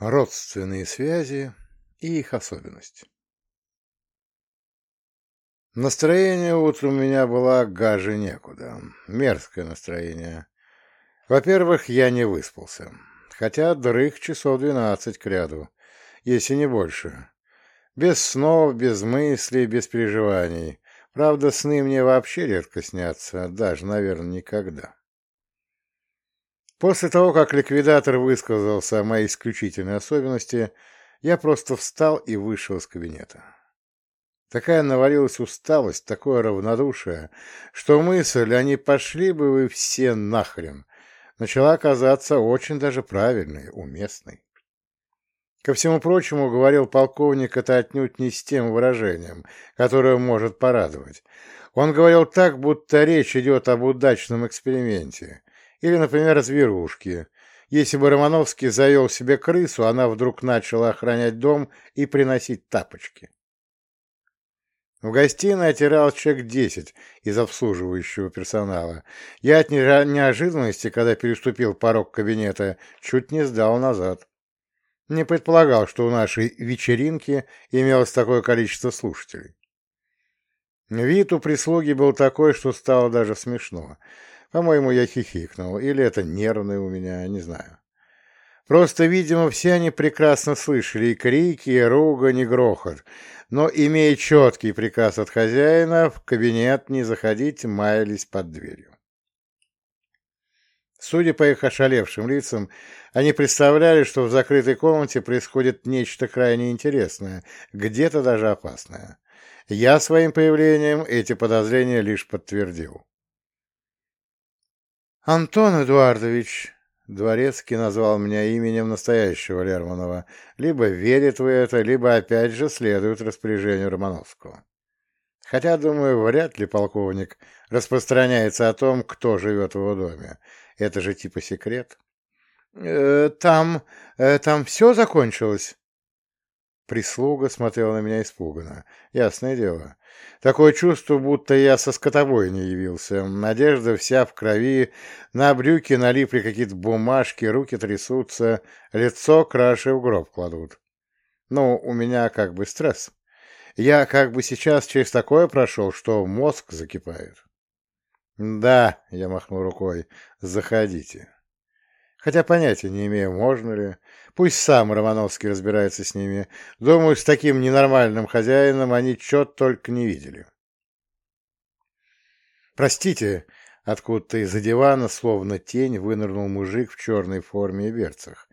Родственные связи и их особенность. Настроение утром у меня было гаже некуда. Мерзкое настроение. Во-первых, я не выспался. Хотя дрых часов двенадцать к ряду, если не больше. Без снов, без мыслей, без переживаний. Правда, сны мне вообще редко снятся, даже, наверное, никогда. После того, как ликвидатор высказался о моей исключительной особенности, я просто встал и вышел из кабинета. Такая навалилась усталость, такое равнодушие, что мысль, а не пошли бы вы все нахрен, начала казаться очень даже правильной, уместной. Ко всему прочему, говорил полковник это отнюдь не с тем выражением, которое может порадовать. Он говорил так, будто речь идет об удачном эксперименте, или, например, зверушки. Если бы Романовский завел себе крысу, она вдруг начала охранять дом и приносить тапочки. В гостиной отирал человек десять из обслуживающего персонала. Я от неожиданности, когда переступил порог кабинета, чуть не сдал назад. Не предполагал, что у нашей вечеринки имелось такое количество слушателей. Вид у прислуги был такой, что стало даже смешно. По-моему, я хихикнул, или это нервное у меня, не знаю. Просто, видимо, все они прекрасно слышали и крики, и ругань, и грохот, но, имея четкий приказ от хозяина, в кабинет не заходить, маялись под дверью. Судя по их ошалевшим лицам, они представляли, что в закрытой комнате происходит нечто крайне интересное, где-то даже опасное. Я своим появлением эти подозрения лишь подтвердил. «Антон Эдуардович», — Дворецкий назвал меня именем настоящего Лермонова, либо верит в это, либо опять же следует распоряжению Романовского. Хотя, думаю, вряд ли полковник распространяется о том, кто живет в его доме. Это же типа секрет. «Э, «Там... Э, там все закончилось?» Прислуга смотрела на меня испуганно. Ясное дело. Такое чувство, будто я со скотобойни явился. Надежда вся в крови, на брюки налипли какие-то бумажки, руки трясутся, лицо краши в гроб кладут. Ну, у меня как бы стресс. Я как бы сейчас через такое прошел, что мозг закипает. «Да», — я махнул рукой, — «заходите». Хотя понятия не имею, можно ли. Пусть сам Романовский разбирается с ними. Думаю, с таким ненормальным хозяином они чего только не видели. «Простите», — откуда-то из-за дивана, словно тень, вынырнул мужик в черной форме и берцах.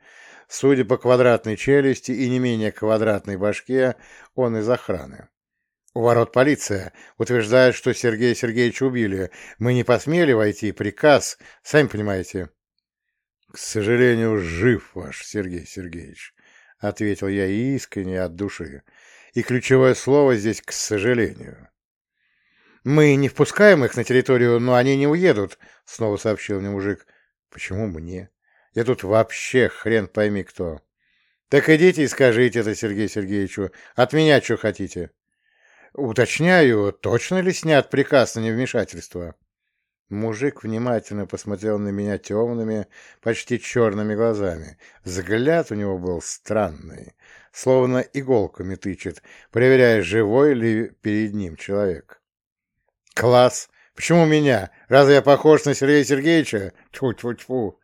Судя по квадратной челюсти и не менее квадратной башке, он из охраны. У ворот полиция. Утверждает, что Сергея Сергеевича убили. Мы не посмели войти. Приказ, сами понимаете. — К сожалению, жив ваш Сергей Сергеевич, — ответил я искренне от души. И ключевое слово здесь «к сожалению». «Мы не впускаем их на территорию, но они не уедут», — снова сообщил мне мужик. «Почему мне? Я тут вообще хрен пойми кто». «Так идите и скажите это Сергею Сергеевичу. От меня что хотите?» «Уточняю, точно ли снят приказ на невмешательство?» Мужик внимательно посмотрел на меня темными, почти черными глазами. Взгляд у него был странный, словно иголками тычет, проверяя, живой ли перед ним человек. «Класс! Почему меня? Разве я похож на Сергея Сергеевича? Тьфу-тьфу-тьфу!»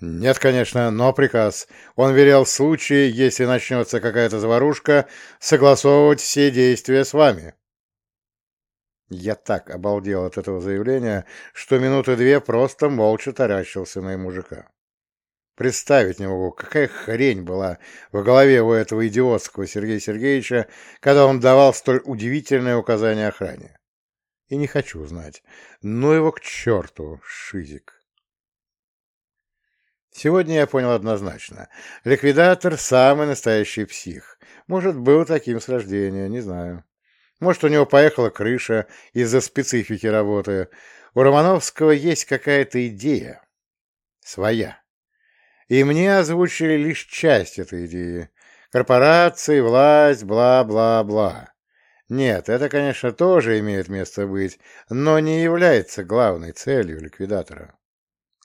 «Нет, конечно, но приказ. Он велел в случае, если начнется какая-то заварушка, согласовывать все действия с вами». Я так обалдел от этого заявления, что минуты две просто молча таращился на мужика. Представить не могу, какая хрень была в голове у этого идиотского Сергея Сергеевича, когда он давал столь удивительное указание охране. И не хочу знать. Ну его к черту, шизик. Сегодня я понял однозначно. Ликвидатор — самый настоящий псих. Может, был таким с рождения, не знаю. Может, у него поехала крыша из-за специфики работы. У Романовского есть какая-то идея. Своя. И мне озвучили лишь часть этой идеи. Корпорации, власть, бла-бла-бла. Нет, это, конечно, тоже имеет место быть, но не является главной целью ликвидатора.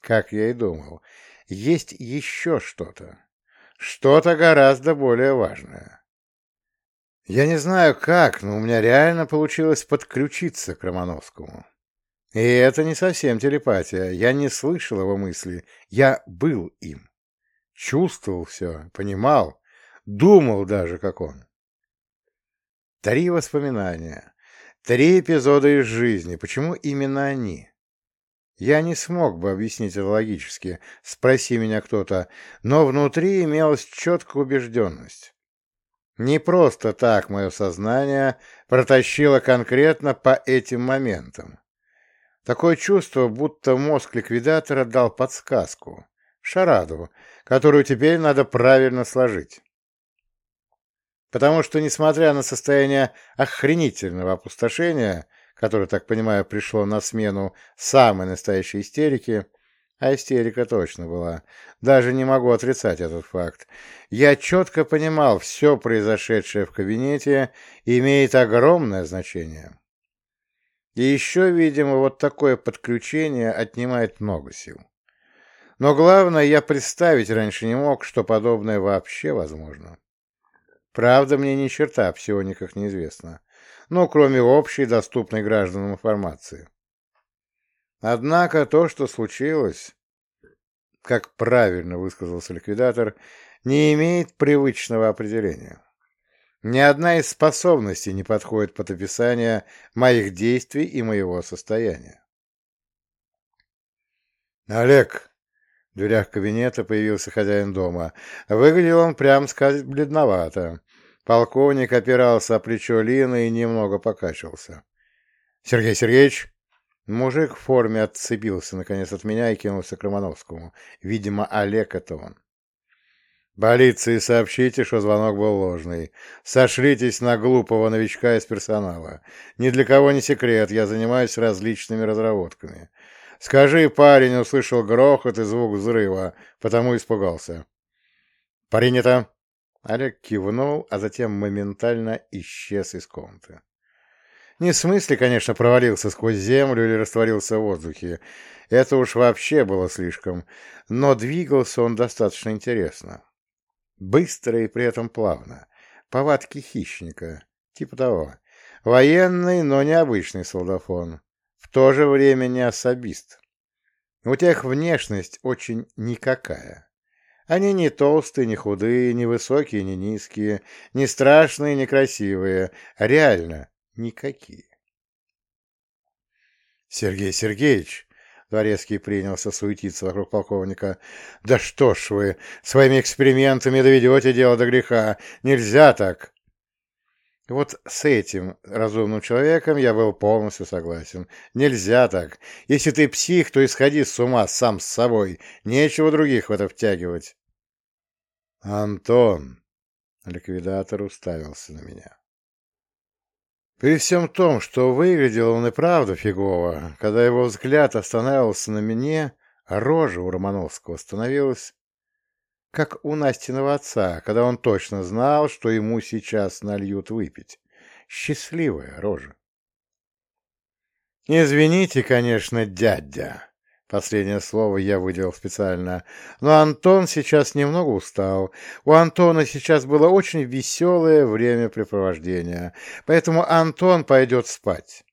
Как я и думал, есть еще что-то. Что-то гораздо более важное. Я не знаю как, но у меня реально получилось подключиться к Романовскому. И это не совсем телепатия. Я не слышал его мысли. Я был им. Чувствовал все, понимал, думал даже, как он. Три воспоминания, три эпизода из жизни. Почему именно они? Я не смог бы объяснить это логически, спроси меня кто-то, но внутри имелась четкая убежденность. Не просто так мое сознание протащило конкретно по этим моментам. Такое чувство, будто мозг ликвидатора дал подсказку, шараду, которую теперь надо правильно сложить. Потому что, несмотря на состояние охренительного опустошения, которое, так понимаю, пришло на смену самой настоящей истерики, а истерика точно была, даже не могу отрицать этот факт, я четко понимал, все произошедшее в кабинете имеет огромное значение. И еще, видимо, вот такое подключение отнимает много сил. Но главное, я представить раньше не мог, что подобное вообще возможно. Правда, мне ни черта о псиониках неизвестно, ну, кроме общей, доступной гражданам информации. Однако то, что случилось, как правильно высказался ликвидатор, не имеет привычного определения. Ни одна из способностей не подходит под описание моих действий и моего состояния. «Олег!» В дверях кабинета появился хозяин дома. Выглядел он, прям сказать, бледновато. Полковник опирался о плечо Лины и немного покачивался. «Сергей Сергеевич!» Мужик в форме отцепился, наконец, от меня и кинулся к Романовскому. Видимо, Олег это он. Полиции сообщите, что звонок был ложный. Сошлитесь на глупого новичка из персонала. Ни для кого не секрет, я занимаюсь различными разработками. Скажи, парень услышал грохот и звук взрыва, потому испугался. Принято. Олег кивнул, а затем моментально исчез из комнаты. Не в смысле, конечно, провалился сквозь землю или растворился в воздухе. Это уж вообще было слишком. Но двигался он достаточно интересно. Быстро и при этом плавно. Повадки хищника. Типа того. Военный, но необычный солдафон. В то же время не особист. У тех внешность очень никакая. Они не толстые, не худые, не высокие, не низкие, не страшные, не красивые. Реально никакие. Сергей Сергеевич, Дворецкий принялся суетиться вокруг полковника. «Да что ж вы, своими экспериментами доведете дело до греха. Нельзя так!» Вот с этим разумным человеком я был полностью согласен. Нельзя так. Если ты псих, то исходи с ума сам с собой. Нечего других в это втягивать. «Антон!» — ликвидатор уставился на меня. При всем том, что выглядел он и правда фигово, когда его взгляд останавливался на мне, а рожа у Романовского становилась как у Настиного отца, когда он точно знал, что ему сейчас нальют выпить. Счастливая рожа. «Извините, конечно, дядя», Последнее слово я выделил специально. Но Антон сейчас немного устал. У Антона сейчас было очень веселое времяпрепровождение. Поэтому Антон пойдет спать.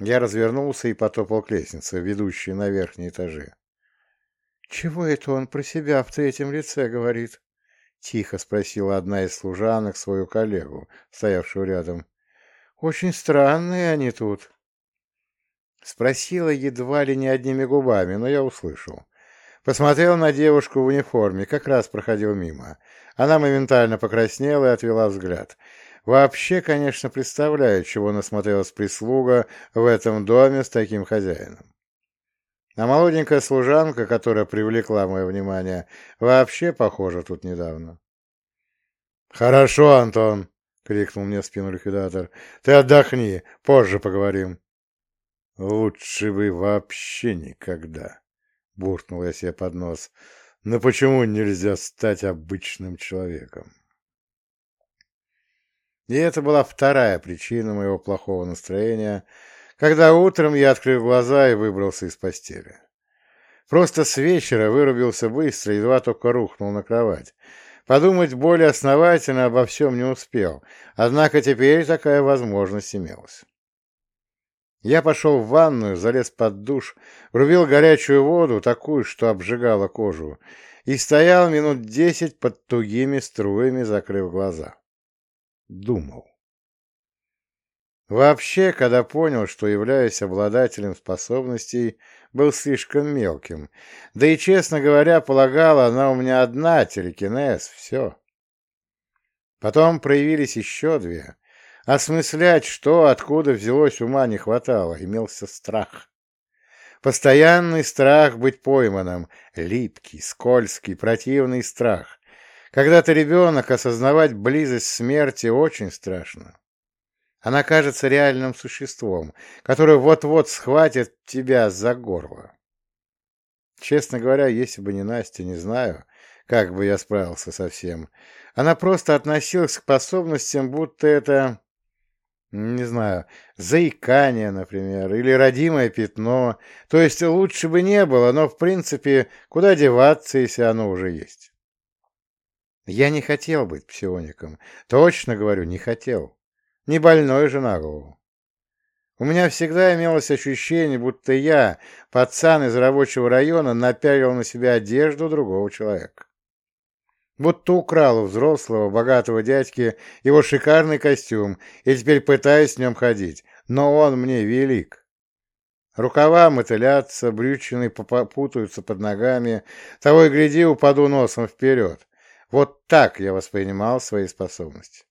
Я развернулся и потопал к лестнице, ведущей на верхние этажи. «Чего это он про себя в третьем лице говорит?» — тихо спросила одна из служанок свою коллегу, стоявшую рядом. «Очень странные они тут». Спросила едва ли не одними губами, но я услышал. Посмотрел на девушку в униформе, как раз проходил мимо. Она моментально покраснела и отвела взгляд. Вообще, конечно, представляю, чего насмотрелась прислуга в этом доме с таким хозяином. А молоденькая служанка, которая привлекла мое внимание, вообще похожа тут недавно. «Хорошо, Антон!» — крикнул мне в спину ликвидатор. «Ты отдохни, позже поговорим». «Лучше бы вообще никогда», — буркнул я себе под нос. «Но почему нельзя стать обычным человеком?» И это была вторая причина моего плохого настроения, когда утром я открыл глаза и выбрался из постели. Просто с вечера вырубился быстро, едва только рухнул на кровать. Подумать более основательно обо всем не успел, однако теперь такая возможность имелась. Я пошел в ванную, залез под душ, врубил горячую воду, такую, что обжигала кожу, и стоял минут десять под тугими струями, закрыв глаза. Думал. Вообще, когда понял, что являюсь обладателем способностей, был слишком мелким. Да и, честно говоря, полагала, она у меня одна, телекинез, все. Потом проявились еще две. Осмыслять, что, откуда взялось, ума не хватало, имелся страх. Постоянный страх быть пойманным, липкий, скользкий, противный страх. Когда ты ребенок, осознавать близость смерти очень страшно. Она кажется реальным существом, которое вот-вот схватит тебя за горло. Честно говоря, если бы не Настя, не знаю, как бы я справился со всем. Она просто относилась к способностям, будто это, не знаю, заикание, например, или родимое пятно. То есть лучше бы не было, но, в принципе, куда деваться, если оно уже есть? Я не хотел быть псиоником. Точно говорю, не хотел. Не больной же на голову. У меня всегда имелось ощущение, будто я, пацан из рабочего района, напялил на себя одежду другого человека. Будто украл у взрослого, богатого дядьки его шикарный костюм и теперь пытаюсь в нем ходить, но он мне велик. Рукава мотылятся, брючины путаются под ногами, того и гляди, упаду носом вперед. Вот так я воспринимал свои способности.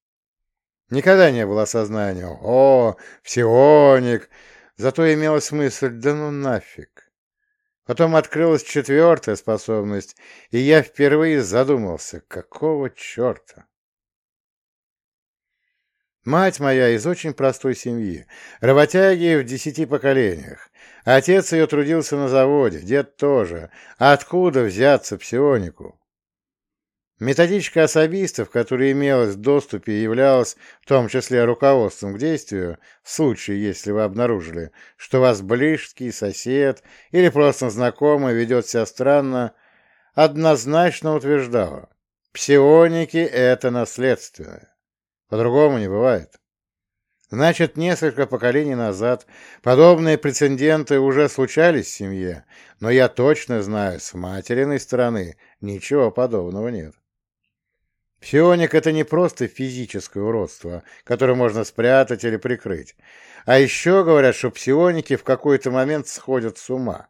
Никогда не было осознания «О, псионик!» Зато имелась мысль «Да ну нафиг!» Потом открылась четвертая способность, и я впервые задумался «Какого черта?» Мать моя из очень простой семьи, работяги в десяти поколениях. Отец ее трудился на заводе, дед тоже. Откуда взяться псионику? Методичка особистов, которая имелась в доступе, являлась в том числе руководством к действию, в случае, если вы обнаружили, что вас близкий сосед или просто знакомый ведет себя странно, однозначно утверждала, псионики — это наследственное. По-другому не бывает. Значит, несколько поколений назад подобные прецеденты уже случались в семье, но я точно знаю, с материной стороны ничего подобного нет. Псионик — это не просто физическое уродство, которое можно спрятать или прикрыть. А еще говорят, что псионики в какой-то момент сходят с ума.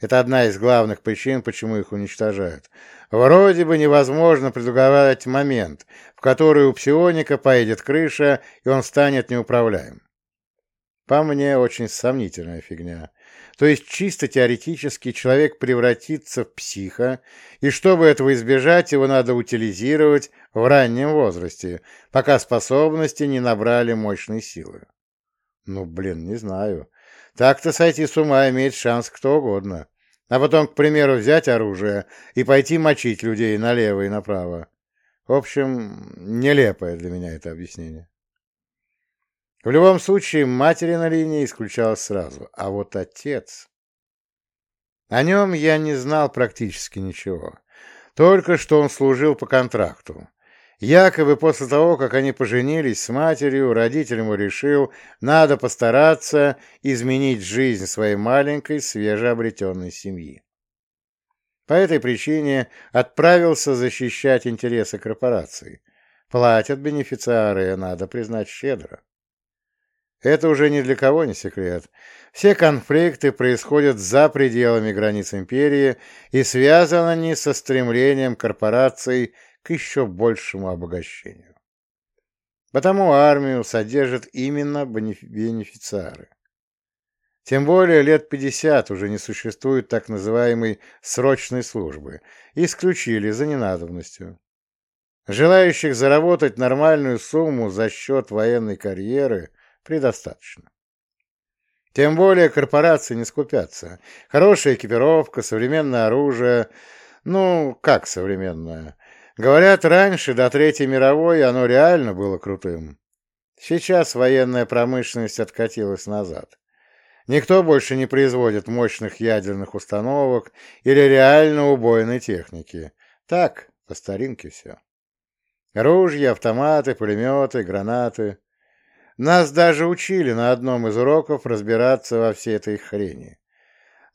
Это одна из главных причин, почему их уничтожают. Вроде бы невозможно предугадать момент, в который у псионика поедет крыша, и он станет неуправляем. По мне, очень сомнительная фигня. То есть чисто теоретически человек превратится в психа, и чтобы этого избежать, его надо утилизировать в раннем возрасте, пока способности не набрали мощной силы. Ну, блин, не знаю. Так-то сойти с ума имеет шанс кто угодно. А потом, к примеру, взять оружие и пойти мочить людей налево и направо. В общем, нелепое для меня это объяснение. В любом случае, матери на линии исключалась сразу, а вот отец... О нем я не знал практически ничего. Только что он служил по контракту. Якобы после того, как они поженились с матерью, родитель решил, надо постараться изменить жизнь своей маленькой свежеобретенной семьи. По этой причине отправился защищать интересы корпорации. Платят бенефициары, надо признать, щедро. Это уже ни для кого не секрет. Все конфликты происходят за пределами границ империи и связаны они со стремлением корпораций к еще большему обогащению. Потому армию содержат именно бенефициары. Тем более лет 50 уже не существует так называемой срочной службы, исключили за ненадобностью. Желающих заработать нормальную сумму за счет военной карьеры – предостаточно. Тем более корпорации не скупятся. Хорошая экипировка, современное оружие. Ну, как современное? Говорят, раньше, до Третьей мировой, оно реально было крутым. Сейчас военная промышленность откатилась назад. Никто больше не производит мощных ядерных установок или реально убойной техники. Так, по старинке все. Ружья, автоматы, пулеметы, гранаты. Нас даже учили на одном из уроков разбираться во всей этой хрени.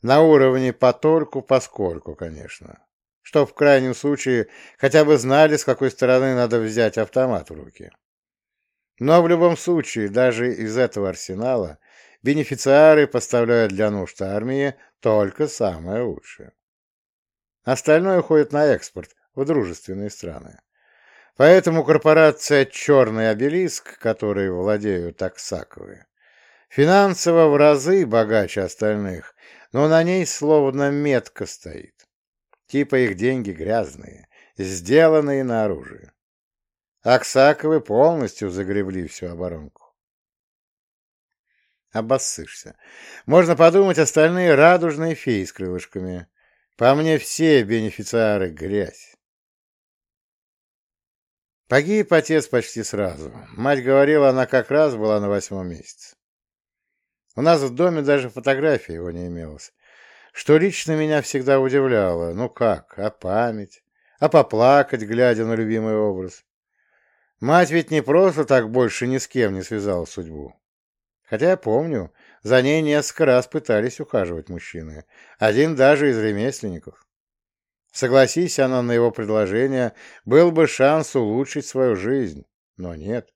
На уровне потольку поскольку, конечно. Чтоб в крайнем случае хотя бы знали, с какой стороны надо взять автомат в руки. Но в любом случае, даже из этого арсенала бенефициары поставляют для нужд армии только самое лучшее. Остальное уходит на экспорт в дружественные страны. Поэтому корпорация «Черный обелиск», которой владеют Аксаковы, финансово в разы богаче остальных, но на ней словно метка стоит. Типа их деньги грязные, сделанные на оружие. Аксаковы полностью загребли всю оборонку. Обоссышься. Можно подумать, остальные радужные феи с крылышками. По мне все бенефициары грязь. Погиб отец почти сразу. Мать говорила, она как раз была на восьмом месяце. У нас в доме даже фотографии его не имелось. Что лично меня всегда удивляло. Ну как, а память? А поплакать, глядя на любимый образ? Мать ведь не просто так больше ни с кем не связала судьбу. Хотя я помню, за ней несколько раз пытались ухаживать мужчины. Один даже из ремесленников. Согласись она на его предложение, был бы шанс улучшить свою жизнь, но нет.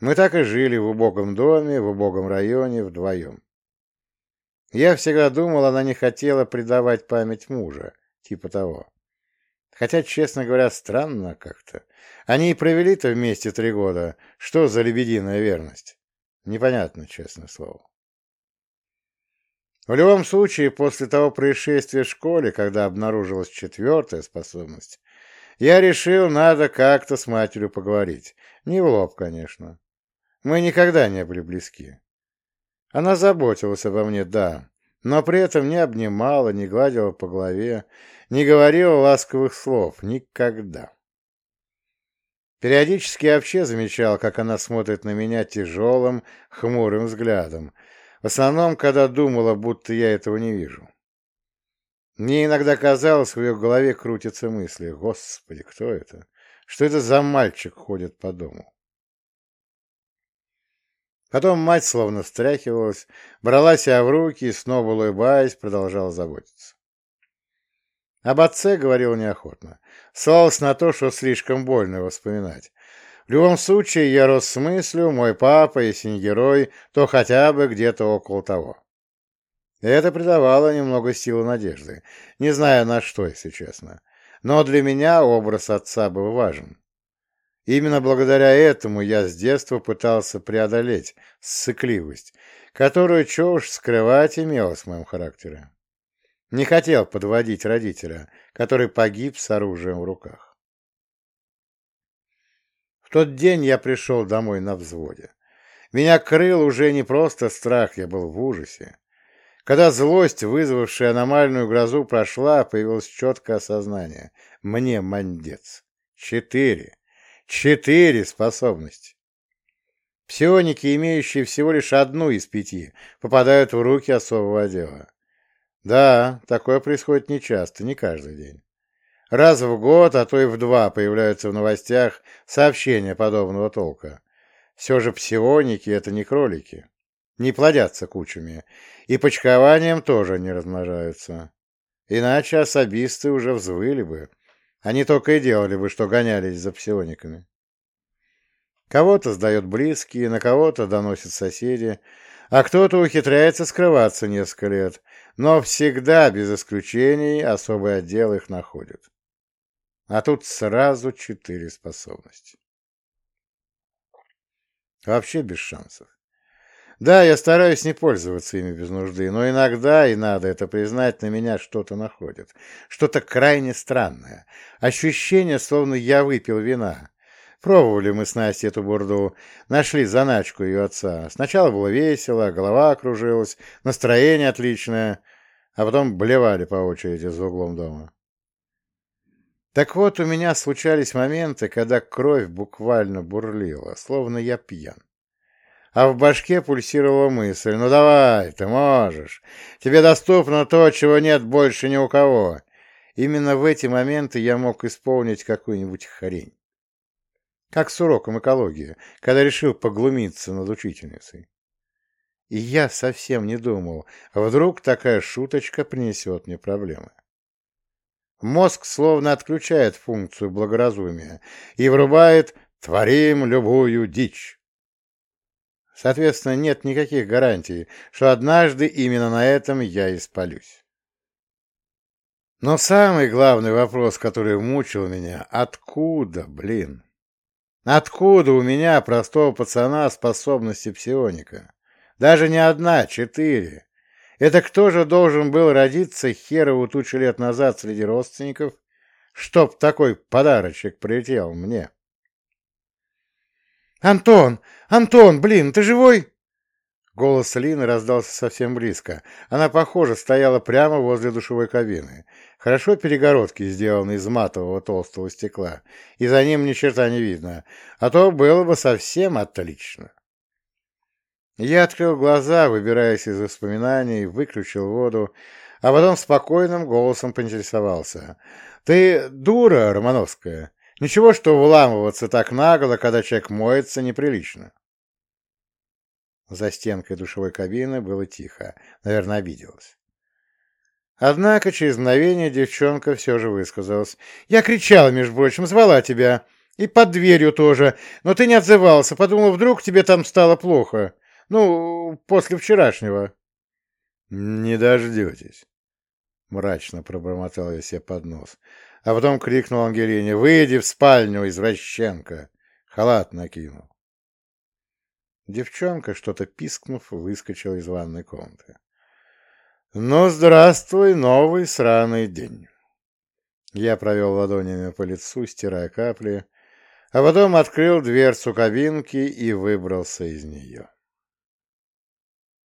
Мы так и жили в убогом доме, в убогом районе, вдвоем. Я всегда думал, она не хотела предавать память мужа, типа того. Хотя, честно говоря, странно как-то. Они и провели-то вместе три года. Что за лебединая верность? Непонятно, честное слово. В любом случае, после того происшествия в школе, когда обнаружилась четвертая способность, я решил, надо как-то с матерью поговорить. Не в лоб, конечно. Мы никогда не были близки. Она заботилась обо мне, да, но при этом не обнимала, не гладила по голове, не говорила ласковых слов. Никогда. Периодически я вообще замечал, как она смотрит на меня тяжелым, хмурым взглядом, в основном, когда думала, будто я этого не вижу. Мне иногда казалось, в ее голове крутятся мысли. Господи, кто это? Что это за мальчик ходит по дому? Потом мать словно встряхивалась, брала себя в руки и, снова улыбаясь, продолжала заботиться. Об отце говорил неохотно. Ссылалась на то, что слишком больно вспоминать. В любом случае, я рос с мыслью, мой папа, если не герой, то хотя бы где-то около того. Это придавало немного силы надежды, не зная на что, если честно. Но для меня образ отца был важен. Именно благодаря этому я с детства пытался преодолеть ссыкливость, которую, чего уж скрывать, имелась в моем характере. Не хотел подводить родителя, который погиб с оружием в руках. Тот день я пришел домой на взводе. Меня крыл уже не просто страх, я был в ужасе. Когда злость, вызвавшая аномальную грозу, прошла, появилось четкое осознание. Мне мандец. Четыре. Четыре способности. Псионики, имеющие всего лишь одну из пяти, попадают в руки особого отдела. Да, такое происходит нечасто, не каждый день. Раз в год, а то и в два появляются в новостях сообщения подобного толка. Все же псионики — это не кролики. Не плодятся кучами. И почкованием тоже не размножаются. Иначе особисты уже взвыли бы. Они только и делали бы, что гонялись за псиониками. Кого-то сдают близкие, на кого-то доносят соседи, а кто-то ухитряется скрываться несколько лет, но всегда, без исключений, особый отдел их находит. А тут сразу четыре способности. Вообще без шансов. Да, я стараюсь не пользоваться ими без нужды, но иногда, и надо это признать, на меня что-то находит. Что-то крайне странное. Ощущение, словно я выпил вина, Пробовали мы с Настей эту бурду, нашли заначку ее отца. Сначала было весело, голова кружилась, настроение отличное, а потом блевали по очереди за углом дома. Так вот, у меня случались моменты, когда кровь буквально бурлила, словно я пьян. а в башке пульсировала мысль «Ну давай, ты можешь! Тебе доступно то, чего нет больше ни у кого!» Именно в эти моменты я мог исполнить какую-нибудь хрень. Как с уроком экологии, когда решил поглумиться над учительницей. И я совсем не думал, вдруг такая шуточка принесет мне проблемы. Мозг словно отключает функцию благоразумия и врубает «творим любую дичь». Соответственно, нет никаких гарантий, что однажды именно на этом я и спалюсь. Но самый главный вопрос, который мучил меня, откуда, блин? Откуда у меня, простого пацана, способности псионика? Даже не одна, четыре. Это кто же должен был родиться херову тучу лет назад среди родственников, чтоб такой подарочек прилетел мне? «Антон! Антон, блин, ты живой?» Голос Лины раздался совсем близко. Она, похоже, стояла прямо возле душевой кабины. Хорошо перегородки сделаны из матового толстого стекла, и за ним ни черта не видно, а то было бы совсем отлично. Я открыл глаза, выбираясь из воспоминаний, выключил воду, а потом спокойным голосом поинтересовался. «Ты дура, Романовская. Ничего, что вламываться так нагло, когда человек моется, неприлично». За стенкой душевой кабины было тихо. Наверное, обиделась. Однако через мгновение девчонка все же высказалась. «Я кричала, между прочим, звала тебя. И под дверью тоже. Но ты не отзывался. Подумал, вдруг тебе там стало плохо. Ну, после вчерашнего. Не дождетесь. Мрачно пробормотал я себе под нос. А потом крикнул Ангелине. Выйди в спальню, извращенка. Халат накинул. Девчонка, что-то пискнув, выскочила из ванной комнаты. «Ну, здравствуй, новый сраный день!» Я провел ладонями по лицу, стирая капли, а потом открыл дверцу кабинки и выбрался из нее.